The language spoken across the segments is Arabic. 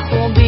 ako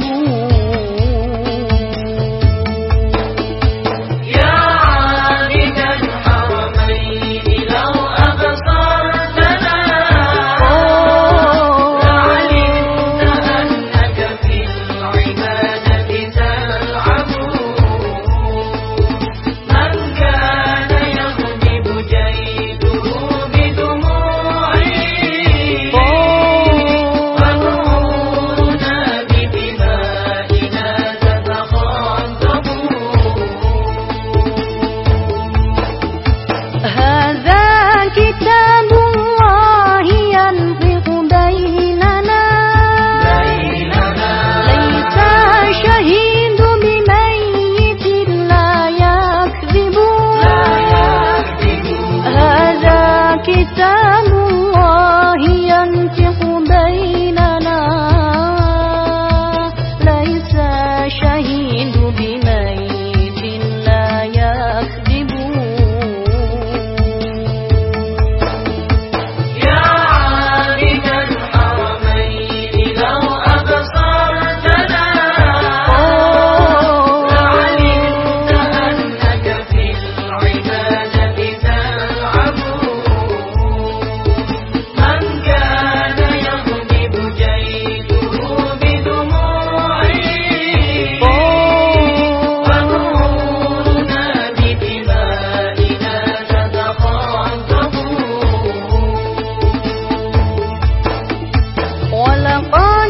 يعلمون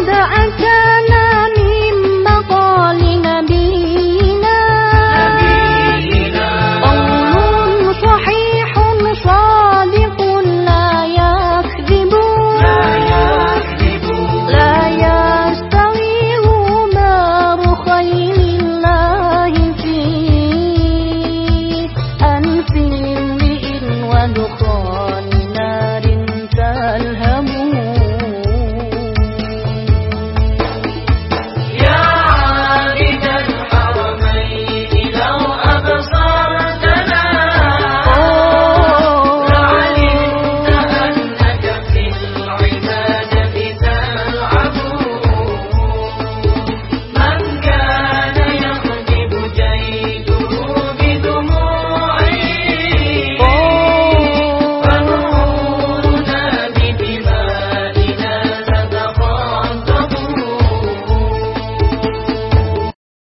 the